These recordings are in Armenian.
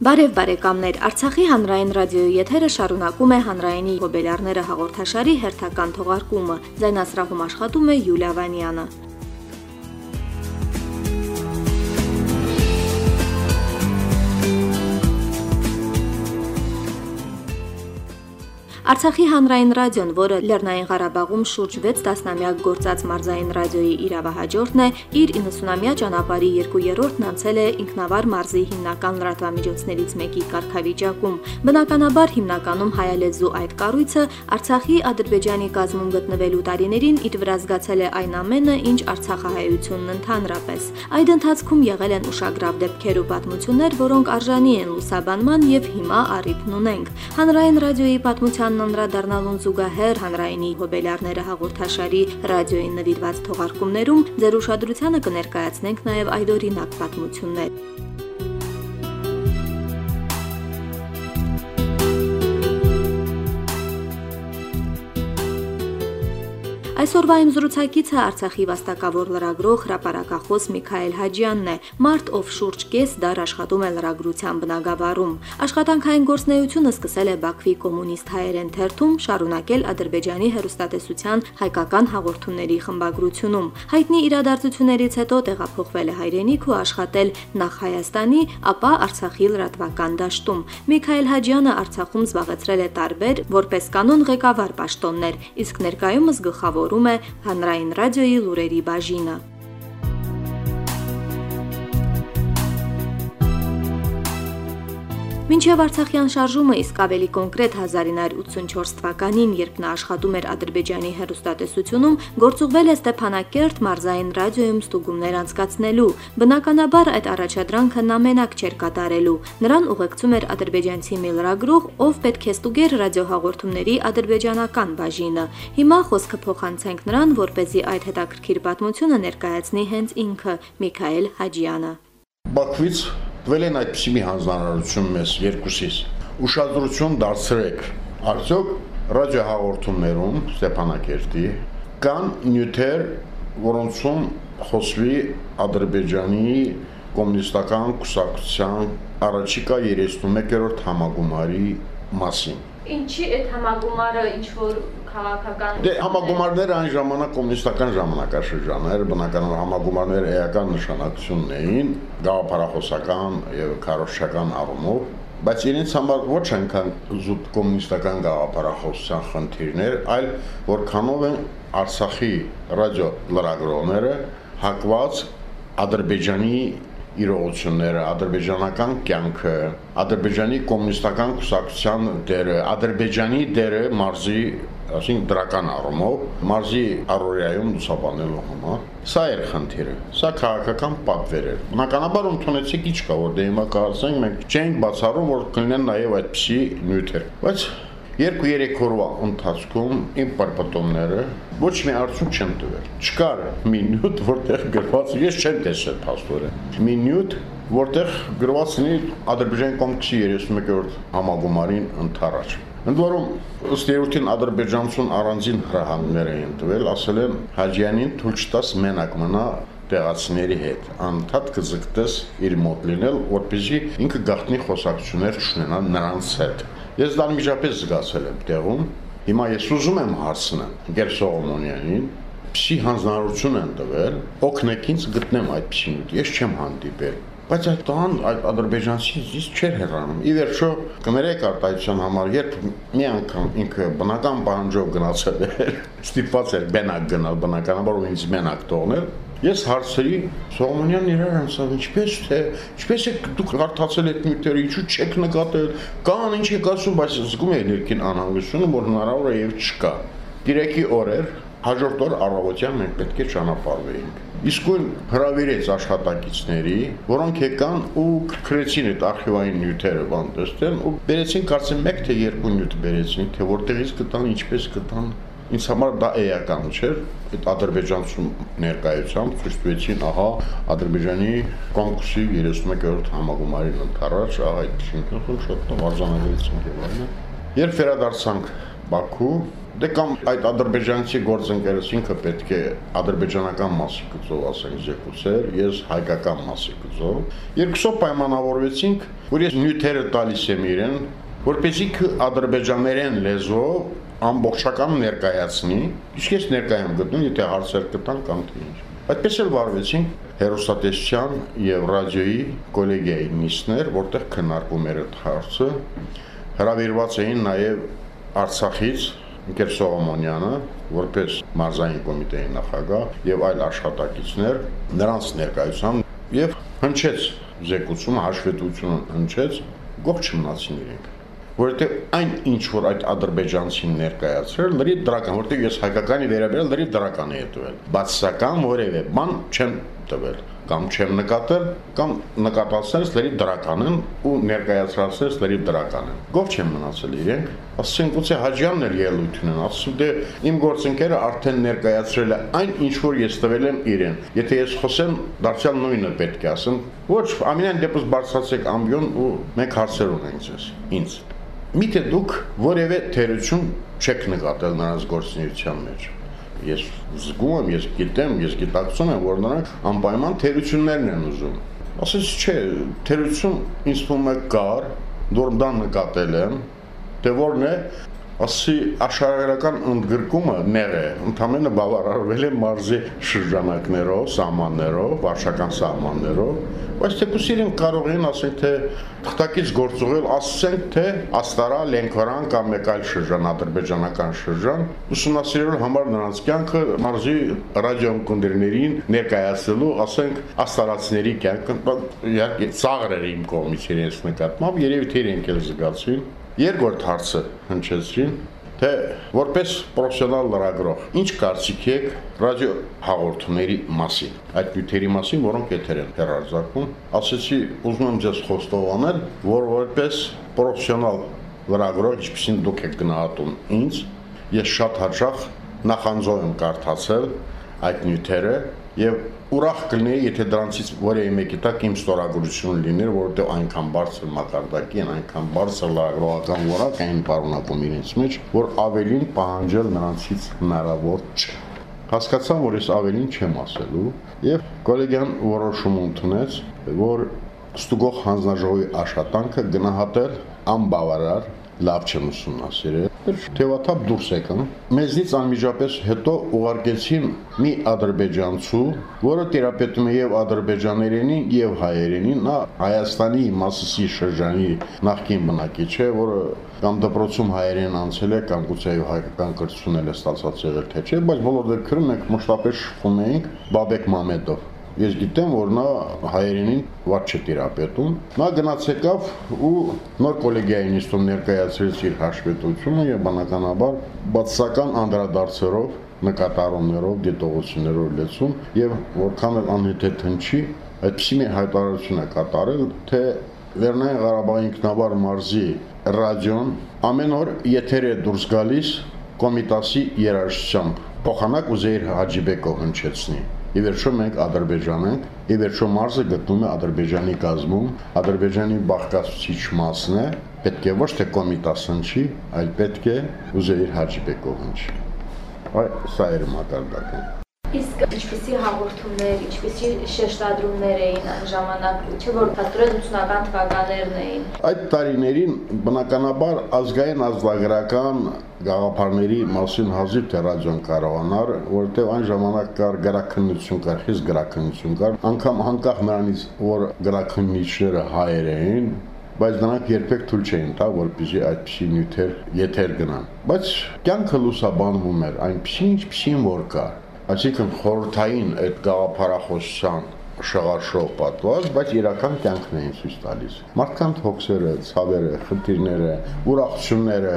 Բարև բարեկամներ, Արցախի հանրային ռադիոյի եթերը շարունակում է հանրայինի հոբելարները հաղորդաշարի հերթական թողարկումը։ Ձայնասրահում աշխատում է Յուլիա Վանյանը։ Արցախի հանրային ռադիոն, որը Լեռնային Ղարաբաղում շուրջ 6 տասնամյակ գործած մարզային ռադիոյի իրավահաջորդն է, իր 90-ամյա ճանապարհի 2/3-ն անցել է ինքնավար մարզի հիմնական լրատվամիջոցներից մեկի կարգավիճակում։ Բնականաբար հիմնականում հայալեզու այդ կառույցը Արցախի Ադրբեջանի կազմում գտնվելու տարիներին իր վրա զգացել է այն ամենը, ինչ Արցախահայությունն ընդհանրապես։ Այդ ընթացքում եղել են ուշագրավ դեպքեր ու պատմություններ, որոնք արժանի են լուսաբանման եւ հիմա առիթն ունենք։ Հանրային ռադիոյի պատմության Հայաստանն անդրադառնալուն զուգահեռ հանրայինի հոբելարները հաղորդաշարի ռադիոյին նվիրված թողարկումներում ձեր ուշադրությանը կներկայացնենք նաև այդօրինակ պատմություններ։ Այսօրվա իմ զրուցակիցը Արցախի վաստակավոր լրագրող հրապարակախոս Միքայել Հաջյանն է, մարդ ով շուրջ կես դար աշխատում է լրագրության բնագավառում։ Աշխատանքային գործնեությունը սկսել է Բաքվի կոմունիստ հայերեն թերթում, շարունակել Ադրբեջանի հերոստատեսության հայկական հաղորդումների խմբագրությունում։ Հայտնի իրադարձություններից հետո տեղափոխվել է հայրենիք ու աշխատել նախ Հայաստանի, ապա Արցախի լրատվական դաշտում։ Միքայել Հաջյանը Արցախում զբաղեցրել է տարբեր որպես կանոն ղեկավար պաշտոններ, իսկ ներկայումս գլխավոր կարգավորում է հանրային ռադիոյի լուրերի բաժինը։ Մինչև Արցախյան շարժումը իսկ ավելի կոնկրետ 1984 թվականին, երբ նա աշխատում էր Ադրբեջանի հերոստատեսությունում, գործուղվել է Ստեփանակերտ մարզային ռադիոյում ստուգումներ անցկացնելու։ Բնականաբար այդ առաջադրանքը նա մենակ չէր կատարելու։ Նրան ուղեկցում էր ադրբեջանցի մի լրագրող, ով պետք է ստուգեր ռադիոհաղորդումների ադրբեջանական բաժինը։ Հիմա խոսքը փոխանցենք նրան, որ เป զի այդ հետաքրքիր պատմությունը ներկայացնի հենց ինքը՝ Միքայել Հաջյանը։ Բաքվից տվել են այդպիսի մի հանձնարարություն մեզ երկուսիս։ Ուշադրություն դարձրեք։ Արդյոք ռադիոհաղորդումներում Ստեփանակերտի կան նյութեր, որոնցում խոսվի Ադրբեջանի կոմունիստական կուսակցության առաջիկա 31-րդ համագումարի մասին։ Ինչի այդ համագումարը ինչ որ քաղաքական Դե համագումարները այն ժամանակ կոմունիստական ժամանակաշրջան էր, բնականաբար համագումարները էական նշանակություն ունեին, գաղափարախոսական եւ քարոշչական առումով, բայց իրենց համար ոչ այնքան զուտ կոմունիստական գաղափարախոսության խնդիրներ, այլ որքանով են Արցախի ռադիո լրագրողները հակված Ադրբեջանի իրողությունները, ադրբեջանական կյանքը, ադրբեջանի կոմունիստական կուսակցության դերը, ադրբեջանի դերը մարզի այսինքն դրական առումով մարզի առօրյայում լուսաբանելու համար սա էր խնդիրը սա քաղաքական պատվեր էր բնականաբար ընդունեցիք ինչ կա որ դե հիմա կարծենք մենք չենք բացառում որ կլինեն նաև այդպիսի նյութեր բայց երկու-երեք օրվա ընթացքում իմ պարպատոնները ոչ մի արդյունք չեն տվել։ Չկար մի նյութ, որտեղ գրված, ես չեմ տեսել փաստորեն։ Մի նյութ, որտեղ գրված լինի Ադրբեջանի կոմքսի 31-րդ համագումարին ընթരാճ։ Ընդ որում ըստ երութին ադրբեջանցուն առանձին հրահանգներ էին տվել, ասել են Հաջյանին թույլ չտաս մենակ մնա տեղացիների հետ անդադ կզգտես իր մոտ լինել, որպեսզի ինքը գաղտնի խոսակցություններ չունենա նրանց հետ։ Ես դա միջապես զգացել եմ տեղում։ Հիմա ես ուզում եմ հարցնել Գեր Սողոմոնյանին, փսի հանձնարարություն են տվել, օգնեք ինձ գտնեմ այդ փսին։ Ես չեմ հանդիպել բայց այդ տան այդ ադրբեջանցից իս չէր հեռանում։ Ի վերջո կներեք արտահայտության համար, երբ մի անգամ ինքը բնական բանջով գնացել էր, ստիպված էր բենակ գնալ բնականաբար ու ինձ մենակ թողնել, Ես հարցրի Սողոմոնյանն իրար անցավ, ինչպես թե, ինչպես է դուք հարթացել եք նյութերը, ինչու չեք նկատել, կան ինչ եք ասում, բայց զգում եք ներքին անհանգստությունը, որ հնարավոր է եւ չկա։ Գիրեկի օրեր, հաջորդ օր առավոտյան մենք պետք է ճանապարհվեինք իսկույն հրավիրեց աշխատակիցների, որոնք եկան ու քրեցին այդ արխիվային նյութերը բան տեսնել ու բերեցին կարծեմ 1 թե 2 նյութ բերեցին, թե որտեղից կտան, ինչպես կտան։ Ինձ համար դա էական չէր, այդ ադրբեջանցու ներկայությամբ ցույց տվեցին, ահա Ադրբեջանի կոնկուրսի 31-րդ համագումարին ընթരാճ, ահա այդ շինքն շատ արձանագրեցին եւ այլն։ Երբ վերադարձանք Բաքու, Դե կամ այդ ադրբեջանցի գործընկերս ինքը պետք է ադրբեջանական մասի գծով ասենք զեկուցեր, ես հայկական մասի գծով։ Երկուսով պայմանավորվեցինք, որ ես նյութերը տալիս եմ իրեն, որպեսզի ադրբեջաներեն լեզվով ամբողջական ներկայացնի, իսկ ես ներկայ եմ գտնում, եթե հարցեր կտան կամ թե ինչ։ Այդպես էլ վարվեցինք հերոստատեսչյան եւ ռադիոյի կոլեգիայի նիստներ, որտեղ քննարկում էր այդ հարցը։ Հրավիրված էին նաեւ Արցախից Ընկեր Սողոմոնյանը, որպես մարզային կոմիտեի նախագահ եւ այլ աշխատակիցներ նրանց ներկայությամբ եւ հնչեց զեկուցումը, հաշվետվությունը հնչեց, գող չմնացին իրենք որովհետեւ այն ինչ որ այդ ադրբեջանցին ներկայացրել լրիվ դրական, որովհետեւ ես հայկականի վերաբերյալ լրիվ դրական եմ տվել։ Բացասական որևէ բան չեմ տվել կամ չեմ նկատել կամ նկատածներս լրիվ դրական են ու ներկայացրածներս լրիվ դրական են։ Գով չեմ մնացել իրենք, ասեն գուցե Հաջյանն էլ ելույթ ունեն, ասում դե իմ գործընկերը արդեն ներկայացրել է այն ինչ որ ես տվել եմ իրեն։ Եթե ես խոսեմ, դարձյալ նույնը պետք է ասեմ։ Ոչ, ամենայն դեպս բարձրացեք ամբիոն ու մենք հարցեր ունենք ձեզ։ Ինձ Միթե դուք որևէ թերություն չեք նկատել նրանց գործունեության մեջ։ Ես զգում եմ, ես գիտեմ, ես գիտակցում եմ, որ նրանք անպայման թերություններն են ուզում։ Ասես չէ, թերություն ինձ թվում է կար, որ դա նկատել եմ, թե որն է ասի աշխարհական ընդգրկումը ներ է, ընդամենը բավարարվել է մարզի շրջանակներով, սահմաններով, վարշական սահմաններով, բայց թեկուս իրենք կարող են ասել թե թղթակից գործողել, ասենք թե Աստարա, Լենքորան կամ մեկ այլ շրջան, ադրբեջանական շրջան, ուսումնասիրելու համար նրանց կյանքը մարզի ռադիոընկերներին ներկայացնելու, ասենք աստարացիների կյանքը, իհարկե ծաղր էր իմ կողմից իրենց նկատմամբ, երևի թե իրենք էլ զգացին Երկրորդ հարցը հնչեցրին, թե որպես պրոֆեսիոնալ լրագրող, ինչ կարծիք եք ռադիո հաղորդումների մասին, այդ նյութերի մասին, որոնք եթեր են հերարձակվում։ Ասեցի, ուզում եմ ձեզ խոստովանել, որ որպես պրոֆեսիոնալ լրագրող, ինչպեսին դուք եք գնահատում ինձ, ես շատ հաճախ նախանձով եմ կարդացել այդ նյութերը եւ ուրախ կլինեի, եթե դրանցից որևէ մեկի տակ իմ ստորագրություն լիներ, որովհետեւ այնքան բարձր մակարդակի են, այնքան բարձր լրագրողական որակ են պարունակում իրենց մեջ, որ ավելին պահանջել նրանցից հնարավոր չէ։ Հասկացա, որ ես ավելին չեմ ասելու եւ գոլեգյան որոշում ընդունեց, որ ստուգող հանձնաժողովի աշխատանքը գնահատել անբավարար լավ չեմ ուսումնասիրել։ Թեվաթափ դուրս եկան։ Մեզնից անմիջապես հետո ուղարկեցին մի ադրբեջանցու, որը տերապետում է եւ ադրբեջաներենին եւ հայերենին, նա Հայաստանի Մասիսի շրջանի նախկին բնակիչ է, որը կամ դպրոցում հայերեն անցել է, կամ գուցե հայկական կրթություն էլ է ստացած եղել, թե չէ, բայց բոլոր դեպքերում մենք մշտապես շփում էինք Բաբեկ Մամեդով Ես գիտեմ, որ նա հայերենին ված չտիրապետում։ Նա գնաց եկավ ու նոր կոլեգիայի նիստում ներկայացրեց իր հաշվետվությունը եւ բնականաբար բացական անդրադարձերով նկատառումներով, դիտողություններով լեցում եւ որքան էլ անհետ հնչի, այդպիսի մի հայտարարություն է կատարել, թե Լեռնային Ղարաբաղի ինքնավար մարզի ռադիոն ամեն օր եթեր է դուրս գալիս կոմիտասի երաժշտությամբ։ Փոխանակ Ուզեյր Հաջիբեկով հնչեցնի։ Ի վերջո մենք Ադրբեջան ենք, ի վերջո մարզը գտնվում է Ադրբեջանի կազմում, Ադրբեջանի բաղկացուցիչ մասն է, պետք է ոչ թե կոմիտաս հնչի, այլ պետք է Ուզեիր Հաջիբեկով հնչի։ Այ սա էր մակարդակը։ Իսկ ինչպիսի հաղորդումներ, ինչպիսի շեշտադրումներ էին այն ժամանակ, չէ՞ որ հաստորեն 80-ական թվականներն էին։ Այդ տարիներին բնականաբար ազգային ազգագրական գաղափարների մասին հազիվ թե ռադիոն կարողանար, որովհետև այն ժամանակ կար գրաքննություն կար, խիստ գրաքննություն կար, անգամ անկախ նրանից, որ գրաքննիչները հայեր էին, բայց նրանք երբեք թույլ չէին տա, որպեսզի այդպիսի նյութեր եթեր գնան։ Բայց կյանքը լուսաբանվում էր այնպեսին, ինչպեսին որ կար այսինքն խորթային այդ գաղափարախոսության շղարշով պատված, բայց իրական կյանքն էին ցույց տալիս։ Մարդկանց հոգսերը, ցավերը, խնդիրները, ուրախությունները,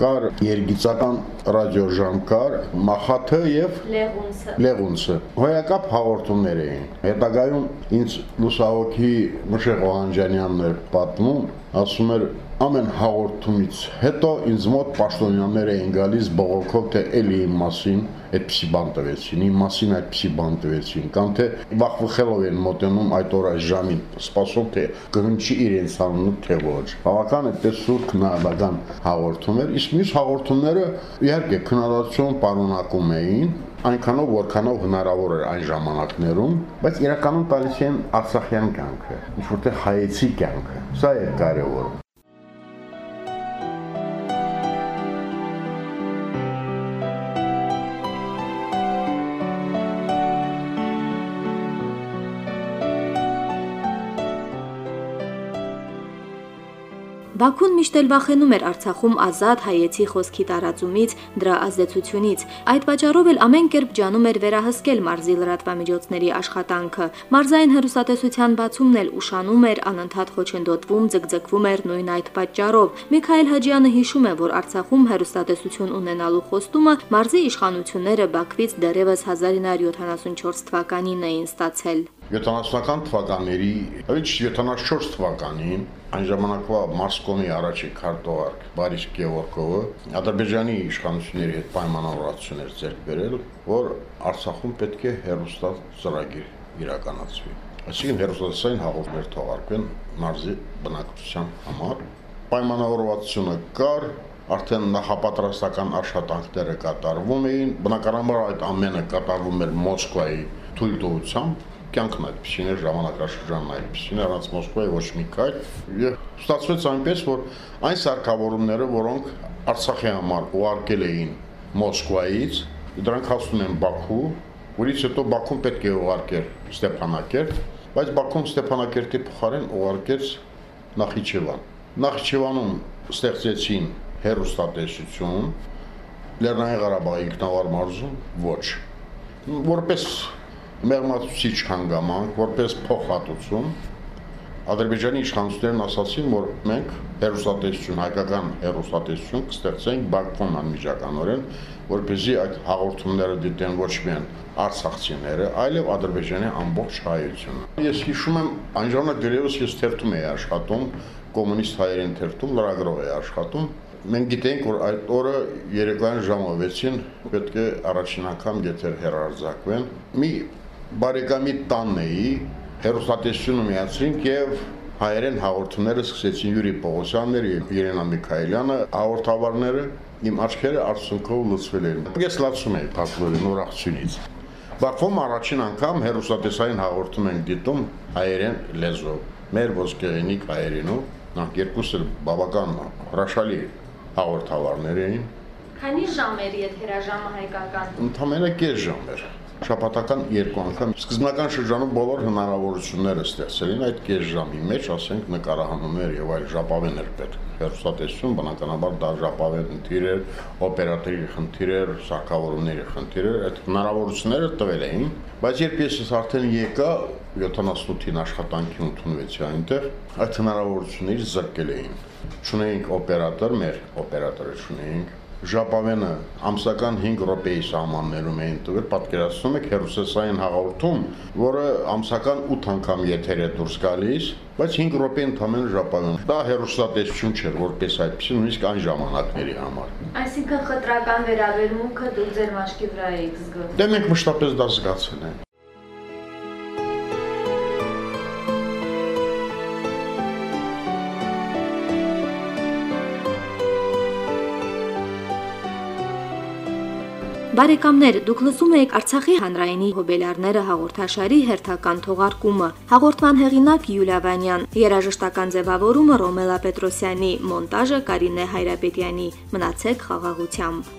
կար երգիծական ռադիոժամ կար Մախաթը եւ Լեղունցը։ Լեղունցը։ Հոյակապ հաղորդումներ էին։ Հետագայում ինձ լուսահոգի Մշեղ Օհանջանյանն էր պատմում, ասում էր ամեն հաղորդումից հետո ինձ մոտ պաշտոնյաներ էին գալիս բողոքով թե էլի իմ մասին այդպիսի բան տվեցին, իմ մասին այդպիսի բան տվեցին, կամ թե վախվխելով են մոտենում այդ օրը ժամին, սպասով թե կհնչի իրենց անունը թե ոչ։ Բավական այդպես սուր քննադատական հաղորդում էր, իսկ մյուս հաղորդումները իհարկե քննադատություն պարունակում էին, այնքանով որքանով հնարավոր էր այն ժամանակներում, բայց իրականում տալիս են Արցախյան կյանքը, ինչ որտեղ հայեցի կյանքը։ Սա է կարևորը։ Բաքուն միշտ էլ վախենում էր Արցախում ազատ հայեցի խոսքի տարածումից, դրա ազդեցությունից։ Այդ պատճառով էլ ամեն կերպ ջանում էր վերահսկել մարզի լրատվամիջոցների աշխատանքը։ Մարզային հերոստատեսության բացումն էլ ուշանում էր, անընդհատ խոչընդոտվում, ձգձգվում էր նույն այդ պատճառով։ Միքայել Հաջյանը հիշում է, որ Արցախում հերոստատեսություն ունենալու խոստումը մարզի իշխանությունները Բաքվից դեռևս 1974 թվականին էին ստացել։ 70-ական թվականների, ավելի 74 թվականին այն ժամանակվա Մարսկոմի առաջի քարտուղար Բարիս Գևորգովը Ադրբեջանի իշխանությունների հետ պայմանավորվածություններ ձեռք բերել, որ Արցախում պետք է հերոստատ ծրագիր իրականացվի։ Այսինքն հերոստատային հաղորդներ թողարկվեն մարզի բնակչության համար։ Պայմանավորվածությունը կար, արդեն նախապատրաստական աշխատանքները կատարվում էին, բնականաբար այդ ամենը կատարվում էր Մոսկվայի թույլտվությամբ կյանքն այդպեսին էր, ժամանակաշրջանն այդպեսին էր, առանց Մոսկվայի ոչ մի քայլ։ Եվ ստացվեց այնպես, որ այն սարքավորումները, որոնք Արցախի համար ուղարկել էին Մոսկվայից, դրանք հասնում են Բաքու, որից հետո Բաքուն պետք է ուղարկեր Ստեփանակերտ, բայց Բաքուն Ստեփանակերտի փոխարեն ուղարկեց Նախիջևան։ Նախիջևանում ստեղծեցին հերոստատեսություն, Լեռնային Ղարաբաղի ինքնավար մարզում ոչ։ Որպես մեղմացուցիչ հանգամանք, որպես փոխհատուցում Ադրբեջանի իշխանություններն ասացին, որ մենք հերոստատեսություն, հայկական հերոստատեսություն կստեղծենք Բաքվում անմիջականորեն, որպեսզի այդ հաղորդումները դիտեն ոչ միայն արցախցիները, այլև Ադրբեջանի ամբողջ հայությունը։ Ես հիշում եմ, այն ժամանակ դերևս ես թերթում էի աշխատում, կոմունիստ հայերեն թերթում լրագրող էի աշխատում, մենք գիտենք, որ այդ օրը երեկոյան ժամը 6-ին պետք է առաջին անգամ եթեր հերարձակվեն։ Մի բարեկամի տանն էի, հերոստատեսությունը միացրինք եւ հայերեն հաղորդումները սկսեցին Յուրի Պողոսյանները եւ Երենա Միքայելյանը, հաղորդավարները իմ աչքերը արցունքով լցվել էին։ Ես լացում էի փակվել նորացությունից։ Բաքվում առաջին անգամ հերոստատեսային հաղորդում ենք դիտում հայերեն լեզվով։ Մեր ոսկեղենիկ հայերենով, նախ երկուսը բավական հրաշալի հաղորդավարներ էին։ Քանի ժամ էր եթերաժամը հայկական։ Ընդամենը կես ժամ էր շաբաթական երկու անգամ սկզբնական շրջանում բոլոր հնարավորությունները ստեղծել են այդ կես ժամի մեջ, ասենք նկարահանումներ եւ այլ ժապավեններ պետք։ Հերոստատեսություն բնականաբար դա ժապավեն խնդիր էր, օպերատորի խնդիր էր, սարքավորումների խնդիր էր, այդ հնարավորությունները տվել էին, բայց երբ ես արդեն եկա 78-ին աշխատանքին ընդունվեցի այնտեղ, այդ հնարավորություններից զրկել էին։ Չունեինք օպերատոր, մեր օպերատորը չունեինք, ժապավենը ամսական 5 րոպեի սահմաններում էին տվել, պատկերացնում եք հերոսեսային հաղորդում, որը ամսական 8 անգամ եթեր է դուրս գալիս, բայց 5 րոպե ընդամենը ժապավեն։ Դա հերոսատեսություն չէր, որպես այդպեսի նույնիսկ այն ժամանակների համար։ Այսինքն խտրական վերաբերմունքը դուք ձեր մաշկի վրա եք զգում։ Դե մենք մշտապես դա զգացել ենք։ Բարեկամներ, դուք լսում եք Արցախի հանրայինի հոբելարները հաղորդաշարի հերթական թողարկումը։ Հաղորդման հեղինակ Յուլիա Վանյան, երաժշտական ձևավորումը Ռոմելա Պետրոսյանի, մոնտաժը Կարինե Հայրապետյանի։ Մնացեք խաղաղությամբ։